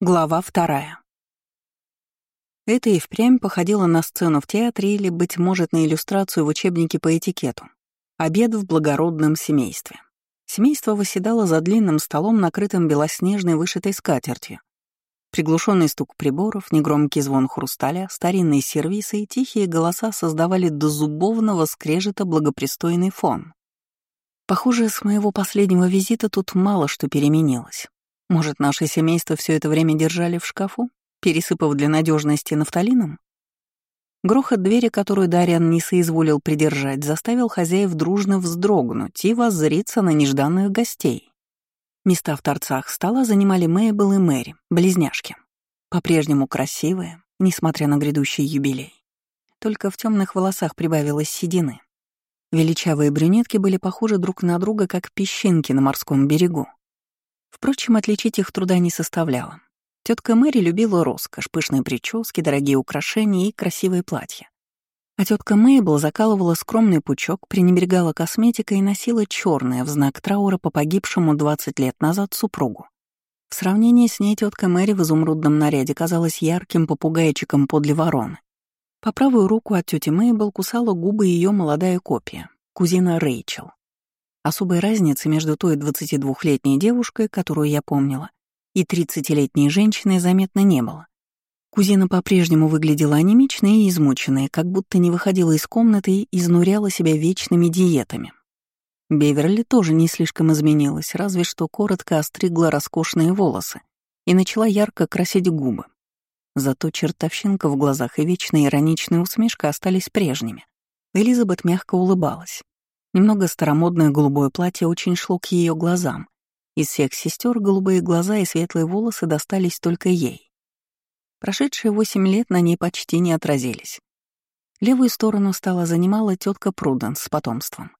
Глава вторая. Это и впрямь походило на сцену в театре или, быть может, на иллюстрацию в учебнике по этикету. Обед в благородном семействе. Семейство восседало за длинным столом, накрытым белоснежной вышитой скатертью. Приглушенный стук приборов, негромкий звон хрусталя, старинные сервисы и тихие голоса создавали до зубовного скрежета благопристойный фон. Похоже, с моего последнего визита тут мало что переменилось. Может, наше семейство все это время держали в шкафу, пересыпав для надежности нафталином? Грохот двери, которую Дариан не соизволил придержать, заставил хозяев дружно вздрогнуть и воззриться на нежданных гостей. Места в торцах стола занимали Мэйбл и Мэри, близняшки. По-прежнему красивые, несмотря на грядущий юбилей. Только в темных волосах прибавилось седины. Величавые брюнетки были похожи друг на друга, как песчинки на морском берегу. Впрочем, отличить их труда не составляло. Тетка Мэри любила роскошь, пышные прически, дорогие украшения и красивые платья. А тетка Мейбл закалывала скромный пучок, пренебрегала косметикой и носила черное в знак траура по погибшему 20 лет назад супругу. В сравнении с ней тетка Мэри в изумрудном наряде казалась ярким попугайчиком подле вороны. По правую руку от тети Мейбл кусала губы ее молодая копия, кузина Рэйчел. Особой разницы между той 22-летней девушкой, которую я помнила, и 30-летней женщиной заметно не было. Кузина по-прежнему выглядела анемичной и измученной, как будто не выходила из комнаты и изнуряла себя вечными диетами. Беверли тоже не слишком изменилась, разве что коротко остригла роскошные волосы и начала ярко красить губы. Зато чертовщинка в глазах и вечная ироничная усмешка остались прежними. Элизабет мягко улыбалась. Немного старомодное голубое платье очень шло к ее глазам. Из всех сестер голубые глаза и светлые волосы достались только ей. Прошедшие восемь лет на ней почти не отразились. Левую сторону стала занимала тетка Пруденс с потомством.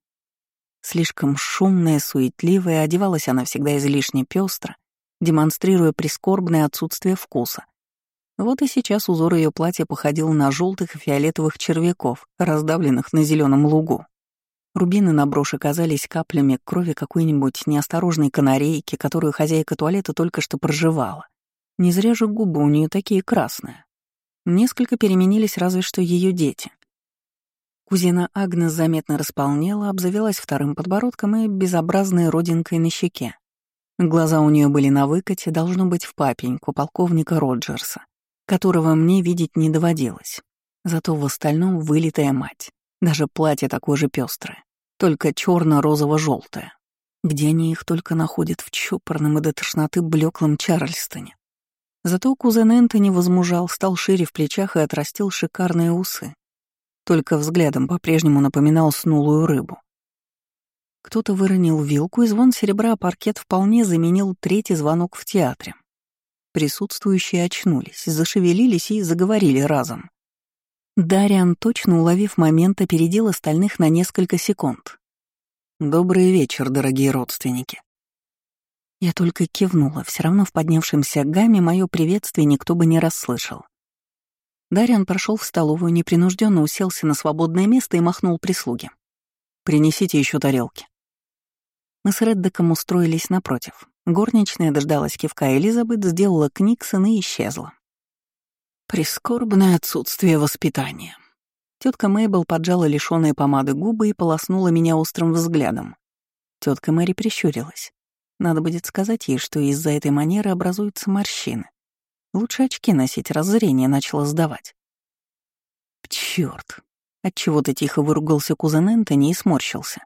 Слишком шумная, суетливая, одевалась она всегда излишне пестро, демонстрируя прискорбное отсутствие вкуса. Вот и сейчас узор ее платья походил на желтых и фиолетовых червяков, раздавленных на зеленом лугу. Рубины на броши казались каплями крови какой-нибудь неосторожной канарейки, которую хозяйка туалета только что проживала. Не зря же губы у нее такие красные. Несколько переменились разве что ее дети. Кузина Агнес заметно располнела, обзавелась вторым подбородком и безобразной родинкой на щеке. Глаза у нее были на выкате, должно быть, в папеньку полковника Роджерса, которого мне видеть не доводилось. Зато в остальном вылитая мать. Даже платье такое же пестрое, только черно розово желтое Где они их только находят в чопорном и до тошноты блеклом Чарльстоне. Зато кузен Энтони возмужал, стал шире в плечах и отрастил шикарные усы. Только взглядом по-прежнему напоминал снулую рыбу. Кто-то выронил вилку, и звон серебра паркет вполне заменил третий звонок в театре. Присутствующие очнулись, зашевелились и заговорили разом. Дариан, точно уловив момент, опередил остальных на несколько секунд. «Добрый вечер, дорогие родственники». Я только кивнула, все равно в поднявшемся гамме мое приветствие никто бы не расслышал. Дариан прошел в столовую, непринужденно уселся на свободное место и махнул прислуге. «Принесите еще тарелки». Мы с Реддеком устроились напротив. Горничная дождалась кивка Элизабет, сделала книксон и исчезла. Прискорбное отсутствие воспитания. Тетка Мейбл поджала лишённые помады губы и полоснула меня острым взглядом. Тетка Мэри прищурилась. Надо будет сказать ей, что из-за этой манеры образуются морщины. Лучше очки носить, раз зрение начало сдавать. Чёрт! Отчего-то тихо выругался кузен Энтони и сморщился.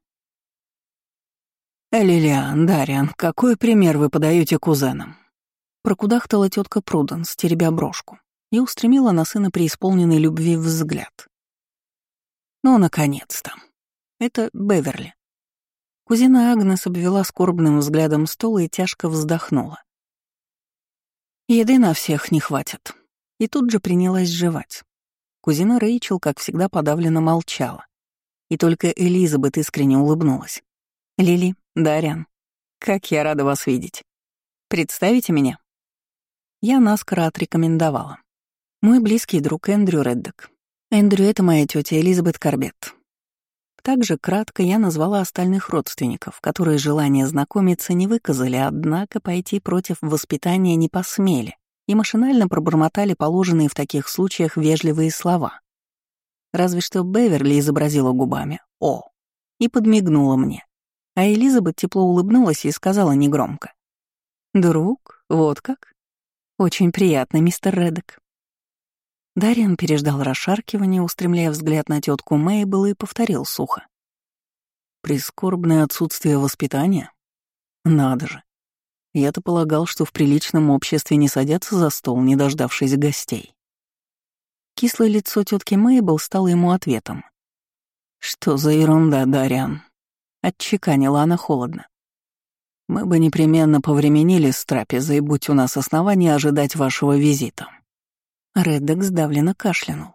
«Лилиан, Дариан, какой пример вы подаете кузенам?» Прокудахтала тетка Пруденс, теребя брошку и устремила на сына преисполненный любви взгляд. Ну, наконец-то. Это Беверли. Кузина Агнес обвела скорбным взглядом стол и тяжко вздохнула. Еды на всех не хватит. И тут же принялась жевать. Кузина Рэйчел, как всегда, подавленно молчала. И только Элизабет искренне улыбнулась. «Лили, Дарьян, как я рада вас видеть. Представите меня?» Я наскоро отрекомендовала. Мой близкий друг Эндрю Реддок. Эндрю — это моя тетя Элизабет Корбет. Также кратко я назвала остальных родственников, которые желание знакомиться не выказали, однако пойти против воспитания не посмели, и машинально пробормотали положенные в таких случаях вежливые слова. Разве что Беверли изобразила губами «О» и подмигнула мне, а Элизабет тепло улыбнулась и сказала негромко. «Друг, вот как? Очень приятно, мистер Реддок». Дариан переждал расшаркивание, устремляя взгляд на тетку Мейбл и повторил сухо. «Прискорбное отсутствие воспитания? Надо же. Я-то полагал, что в приличном обществе не садятся за стол, не дождавшись гостей». Кислое лицо тетки Мейбл стало ему ответом. «Что за ерунда, Дариан?» — отчеканила она холодно. «Мы бы непременно повременили с трапезой, будь у нас основания ожидать вашего визита». Реддек сдавленно кашлянул.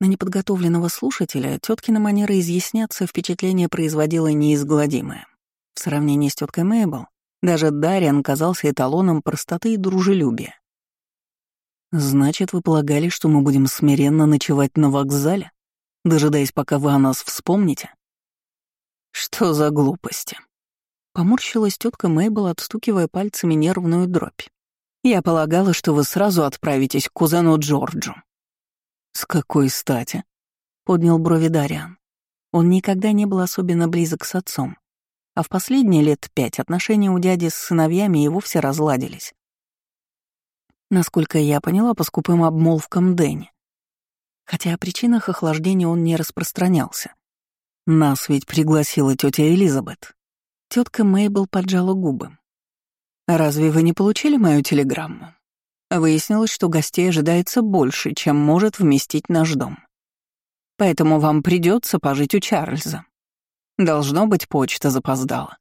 На неподготовленного слушателя теткина манера изъясняться впечатление производила неизгладимое. В сравнении с теткой Мэйбл, даже Дариан казался эталоном простоты и дружелюбия. «Значит, вы полагали, что мы будем смиренно ночевать на вокзале, дожидаясь, пока вы о нас вспомните?» «Что за глупости?» Поморщилась тетка Мейбл, отстукивая пальцами нервную дробь. Я полагала, что вы сразу отправитесь к кузену Джорджу». «С какой стати?» — поднял брови Дариан. Он никогда не был особенно близок с отцом, а в последние лет пять отношения у дяди с сыновьями и вовсе разладились. Насколько я поняла по скупым обмолвкам Дэнни. Хотя о причинах охлаждения он не распространялся. Нас ведь пригласила тетя Элизабет. Тетка Мейбл поджала губы. «Разве вы не получили мою телеграмму?» Выяснилось, что гостей ожидается больше, чем может вместить наш дом. Поэтому вам придется пожить у Чарльза. Должно быть, почта запоздала.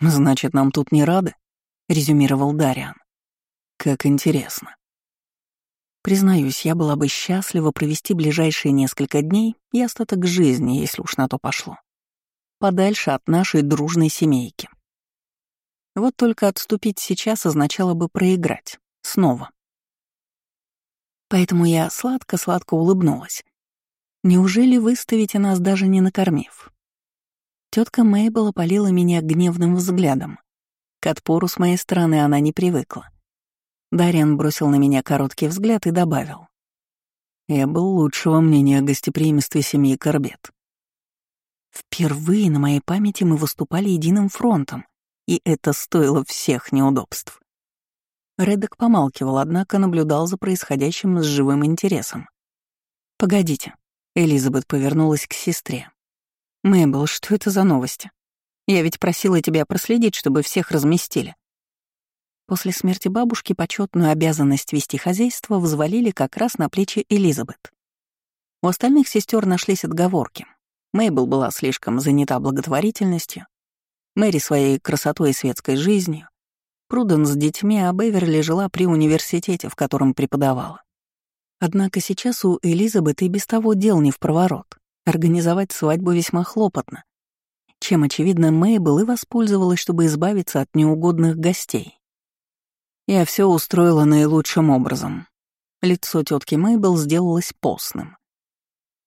«Значит, нам тут не рады?» — резюмировал Дариан. «Как интересно». Признаюсь, я была бы счастлива провести ближайшие несколько дней и остаток жизни, если уж на то пошло. Подальше от нашей дружной семейки. Вот только отступить сейчас означало бы проиграть. Снова. Поэтому я сладко-сладко улыбнулась. Неужели выставите нас, даже не накормив? Тетка Мейбл опалила меня гневным взглядом. К отпору с моей стороны она не привыкла. Дариан бросил на меня короткий взгляд и добавил. Я был лучшего мнения о гостеприимстве семьи Корбет. Впервые на моей памяти мы выступали единым фронтом, и это стоило всех неудобств. Реддок помалкивал, однако наблюдал за происходящим с живым интересом. «Погодите», — Элизабет повернулась к сестре. «Мэйбл, что это за новости? Я ведь просила тебя проследить, чтобы всех разместили». После смерти бабушки почетную обязанность вести хозяйство взвалили как раз на плечи Элизабет. У остальных сестер нашлись отговорки. Мейбл была слишком занята благотворительностью, Мэри своей красотой и светской жизнью, Пруден с детьми, а Беверли жила при университете, в котором преподавала. Однако сейчас у Элизабет и без того дел не в проворот. Организовать свадьбу весьма хлопотно, чем, очевидно, Мэйбл и воспользовалась, чтобы избавиться от неугодных гостей. Я все устроила наилучшим образом. Лицо тетки Мэйбл сделалось постным.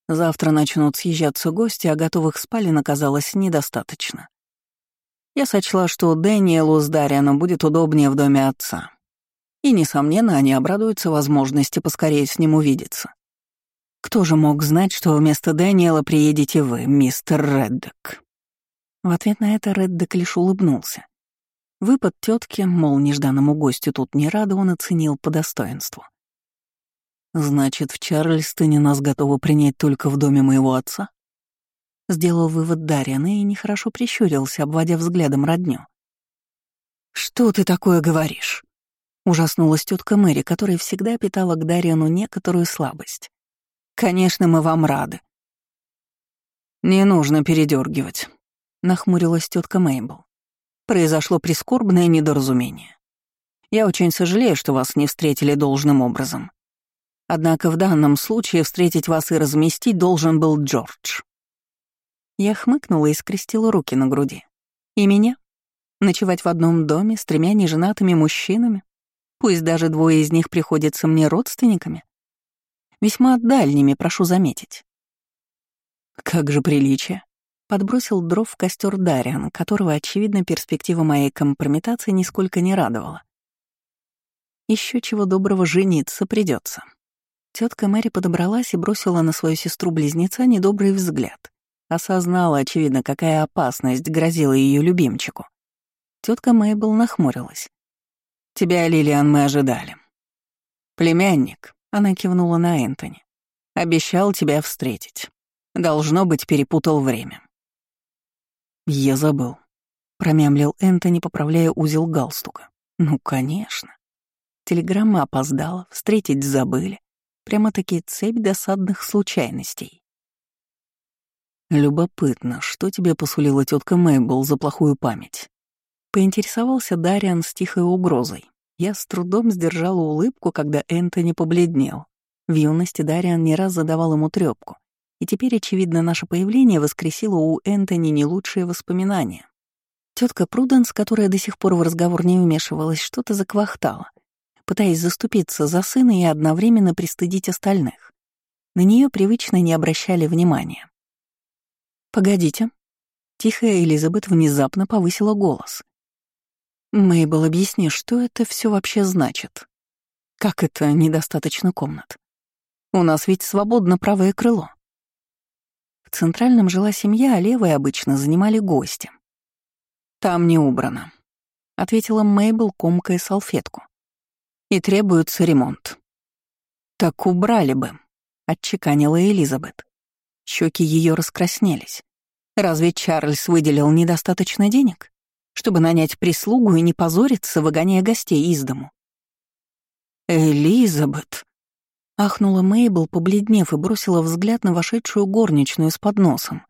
Завтра начнут съезжаться гости, а готовых спален оказалось недостаточно. Я сочла, что Дэниелу с Дарианом будет удобнее в доме отца. И, несомненно, они обрадуются возможности поскорее с ним увидеться. Кто же мог знать, что вместо Дэниела приедете вы, мистер Реддок? В ответ на это Реддок лишь улыбнулся. Выпад тетки, мол, нежданному гостю тут не рада, он оценил по достоинству. «Значит, в Чарльстоне нас готовы принять только в доме моего отца?» Сделал вывод Дарьян и нехорошо прищурился, обводя взглядом родню. «Что ты такое говоришь?» Ужаснулась тетка Мэри, которая всегда питала к Дарьяну некоторую слабость. «Конечно, мы вам рады». «Не нужно передергивать, нахмурилась тетка Мейбл. «Произошло прискорбное недоразумение. Я очень сожалею, что вас не встретили должным образом. Однако в данном случае встретить вас и разместить должен был Джордж. Я хмыкнула и скрестила руки на груди. И меня? Ночевать в одном доме с тремя неженатыми мужчинами? Пусть даже двое из них приходятся мне родственниками? Весьма дальними, прошу заметить. Как же приличие. Подбросил дров в костер Дариан, которого, очевидно, перспектива моей компрометации нисколько не радовала. Еще чего доброго жениться придется. Тетка Мэри подобралась и бросила на свою сестру-близнеца недобрый взгляд. Осознала, очевидно, какая опасность грозила ее любимчику. Тетка Мэйбл нахмурилась. «Тебя, Лилиан, мы ожидали». «Племянник», — она кивнула на Энтони, — «обещал тебя встретить. Должно быть, перепутал время». «Я забыл», — промямлил Энтони, поправляя узел галстука. «Ну, конечно». Телеграмма опоздала, встретить забыли. Прямо-таки цепь досадных случайностей. «Любопытно, что тебе посулила тетка Мэйбл за плохую память?» Поинтересовался Дариан с тихой угрозой. Я с трудом сдержала улыбку, когда Энтони побледнел. В юности Дариан не раз задавал ему трёпку, и теперь, очевидно, наше появление воскресило у Энтони не лучшие воспоминания. Тетка Пруденс, которая до сих пор в разговор не вмешивалась, что-то заквахтала пытаясь заступиться за сына и одновременно пристыдить остальных. На нее привычно не обращали внимания. «Погодите». Тихая Элизабет внезапно повысила голос. «Мейбл, объясни, что это все вообще значит? Как это недостаточно комнат? У нас ведь свободно правое крыло». В центральном жила семья, а левое обычно занимали гости. «Там не убрано», — ответила Мейбл, комкая салфетку и требуется ремонт. Так убрали бы, отчеканила Элизабет. Щеки ее раскраснелись. Разве Чарльз выделил недостаточно денег, чтобы нанять прислугу и не позориться, выгоняя гостей из дому? Элизабет, ахнула Мейбл, побледнев и бросила взгляд на вошедшую горничную с подносом.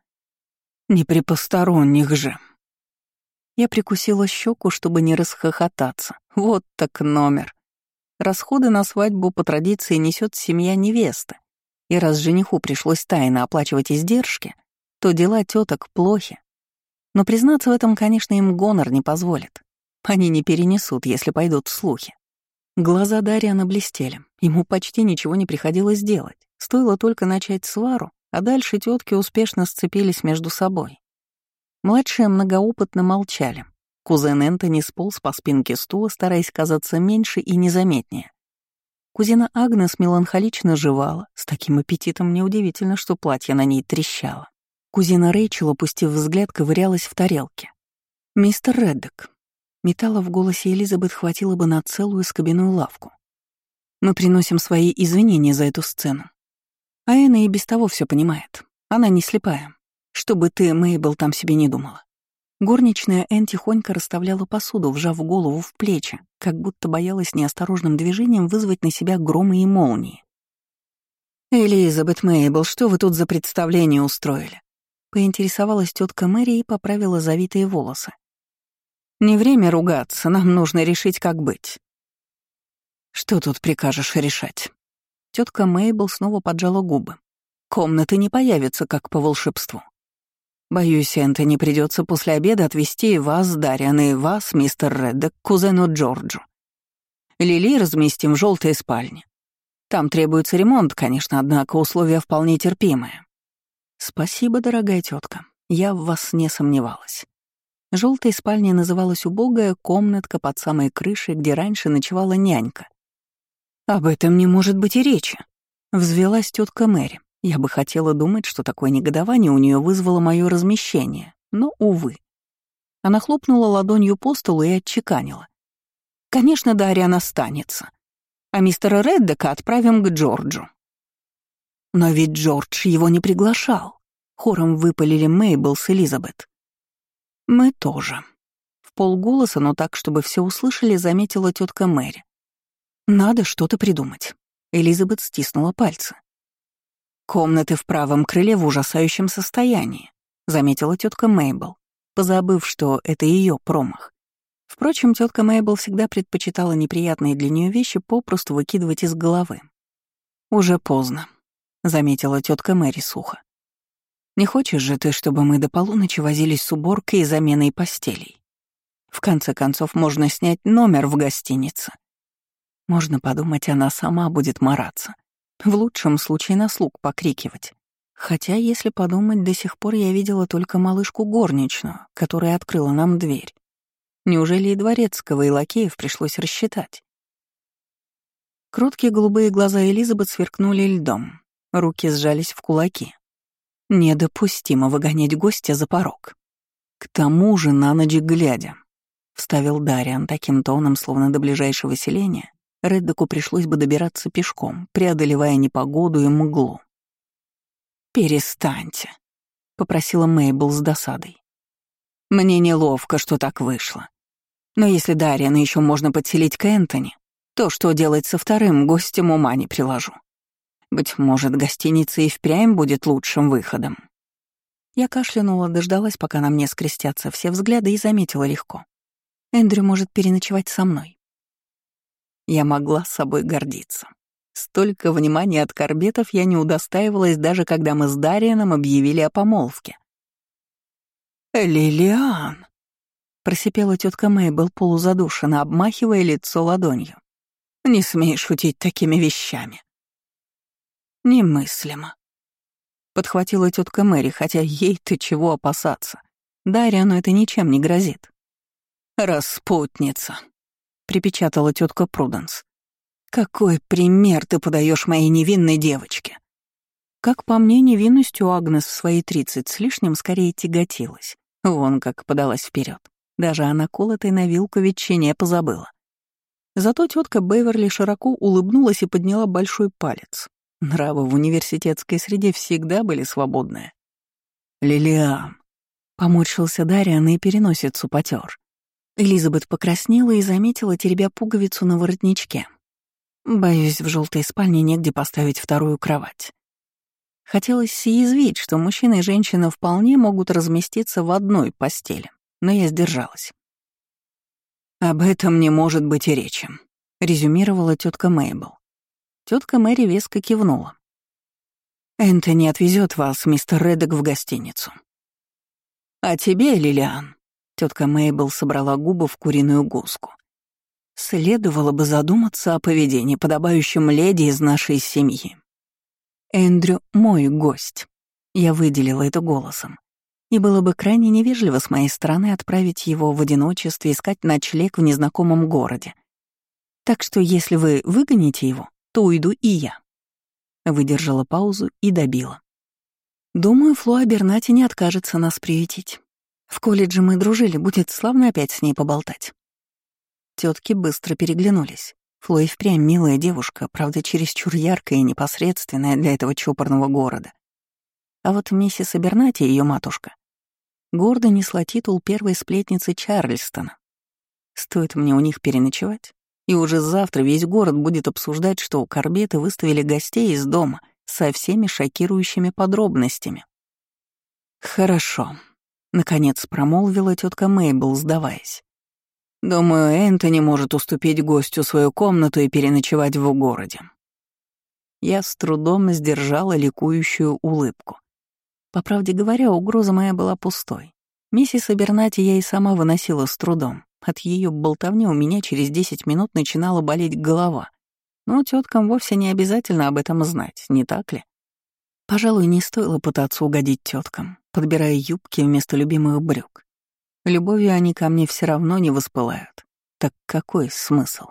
Не при посторонних же. Я прикусила щеку, чтобы не расхохотаться. Вот так номер. Расходы на свадьбу по традиции несет семья невесты. И раз жениху пришлось тайно оплачивать издержки, то дела теток плохи. Но признаться в этом, конечно, им гонор не позволит. Они не перенесут, если пойдут слухи. Глаза Дариана блестели. Ему почти ничего не приходилось делать. Стоило только начать свару, а дальше тетки успешно сцепились между собой. Младшие многоопытно молчали, Кузен Энтони сполз по спинке стула, стараясь казаться меньше и незаметнее. Кузина Агнес меланхолично жевала, с таким аппетитом неудивительно, что платье на ней трещало. Кузина Рэйчел, опустив взгляд, ковырялась в тарелке. «Мистер Реддек». Металла в голосе Элизабет хватило бы на целую скобяную лавку. «Мы приносим свои извинения за эту сцену. А Эна и без того все понимает. Она не слепая. Чтобы ты, Мейбл, там себе не думала. Горничная Эн тихонько расставляла посуду, вжав голову в плечи, как будто боялась неосторожным движением вызвать на себя громы и молнии. «Элизабет Мейбл, что вы тут за представление устроили?» Поинтересовалась тетка Мэри и поправила завитые волосы. «Не время ругаться, нам нужно решить, как быть». «Что тут прикажешь решать?» Тетка Мейбл снова поджала губы. «Комнаты не появятся, как по волшебству. Боюсь, Энтони придется после обеда отвезти вас, Дарьян, и вас, мистер Реддок, к кузену Джорджу. Лили разместим в желтой спальне. Там требуется ремонт, конечно, однако условия вполне терпимые. Спасибо, дорогая тетка. Я в вас не сомневалась. Желтой спальней называлась убогая комнатка под самой крышей, где раньше ночевала нянька. Об этом не может быть и речи. Взвелась тетка Мэри. Я бы хотела думать, что такое негодование у нее вызвало мое размещение, но, увы. Она хлопнула ладонью по столу и отчеканила. «Конечно, Дарьян останется. А мистера Реддека отправим к Джорджу». «Но ведь Джордж его не приглашал», — хором выпалили Мейбл с Элизабет. «Мы тоже». В полголоса, но так, чтобы все услышали, заметила тетка Мэри. «Надо что-то придумать». Элизабет стиснула пальцы. «Комнаты в правом крыле в ужасающем состоянии», — заметила тетка Мейбл, позабыв, что это ее промах. Впрочем, тетка Мейбл всегда предпочитала неприятные для нее вещи попросту выкидывать из головы. «Уже поздно», — заметила тетка Мэри сухо. «Не хочешь же ты, чтобы мы до полуночи возились с уборкой и заменой постелей? В конце концов, можно снять номер в гостинице. Можно подумать, она сама будет мараться. В лучшем случае на слуг покрикивать. Хотя, если подумать, до сих пор я видела только малышку горничную, которая открыла нам дверь. Неужели и дворецкого, и лакеев пришлось рассчитать? Кроткие голубые глаза Элизабет сверкнули льдом, руки сжались в кулаки. Недопустимо выгонять гостя за порог. К тому же на ночь глядя, вставил Дариан таким тоном, словно до ближайшего селения, Реддоку пришлось бы добираться пешком, преодолевая непогоду и мглу. «Перестаньте», — попросила Мейбл с досадой. «Мне неловко, что так вышло. Но если Дариана еще можно подселить к Энтони, то, что делать со вторым гостем, ума не приложу. Быть может, гостиница и впрямь будет лучшим выходом. Я кашлянула, дождалась, пока на мне скрестятся все взгляды, и заметила легко. Эндрю может переночевать со мной. Я могла собой гордиться. Столько внимания от корбетов я не удостаивалась, даже когда мы с Дарианом объявили о помолвке. «Лилиан!» — просипела тетка Мейбл полузадушенно, обмахивая лицо ладонью. Не смей шутить такими вещами. Немыслимо. Подхватила тетка Мэри, хотя ей-то чего опасаться. Дарьяну это ничем не грозит. Распутница, припечатала тетка Пруденс. Какой пример ты подаешь моей невинной девочке? Как по мне, невинностью Агнес в свои тридцать с лишним скорее тяготилась. Вон как подалась вперед. Даже о наколотой на вилку ветчине позабыла. Зато тетка Беверли широко улыбнулась и подняла большой палец. Нравы в университетской среде всегда были свободные. «Лилиан», — поморщился Дариан и переносицу потер. Элизабет покраснела и заметила, теребя пуговицу на воротничке. Боюсь, в желтой спальне негде поставить вторую кровать. Хотелось съязвить, что мужчина и женщина вполне могут разместиться в одной постели, но я сдержалась. «Об этом не может быть и речи», — резюмировала тетка Мейбл. Тетка Мэри веско кивнула. «Энтони отвезет вас, мистер Реддок, в гостиницу». «А тебе, Лилиан», — тетка Мейбл собрала губы в куриную гуску. «Следовало бы задуматься о поведении, подобающем леди из нашей семьи. Эндрю — мой гость». Я выделила это голосом и было бы крайне невежливо с моей стороны отправить его в одиночестве искать ночлег в незнакомом городе. Так что если вы выгоните его, то уйду и я. Выдержала паузу и добила. Думаю, Флоа Бернати не откажется нас приютить. В колледже мы дружили, будет славно опять с ней поболтать. Тетки быстро переглянулись. Фло и впрямь милая девушка, правда, чересчур яркая и непосредственная для этого чопорного города. А вот миссис Абернати, ее матушка, гордо несла титул первой сплетницы Чарльстона. Стоит мне у них переночевать, и уже завтра весь город будет обсуждать, что у Корбеты выставили гостей из дома со всеми шокирующими подробностями. «Хорошо», — наконец промолвила тетка Мейбл, сдаваясь. «Думаю, Энтони может уступить гостю свою комнату и переночевать в городе». Я с трудом сдержала ликующую улыбку. По правде говоря, угроза моя была пустой. Миссис Абернати я и сама выносила с трудом. От ее болтовни у меня через 10 минут начинала болеть голова. Но теткам вовсе не обязательно об этом знать, не так ли? Пожалуй, не стоило пытаться угодить теткам, подбирая юбки вместо любимых брюк. Любовью они ко мне все равно не воспылают. Так какой смысл?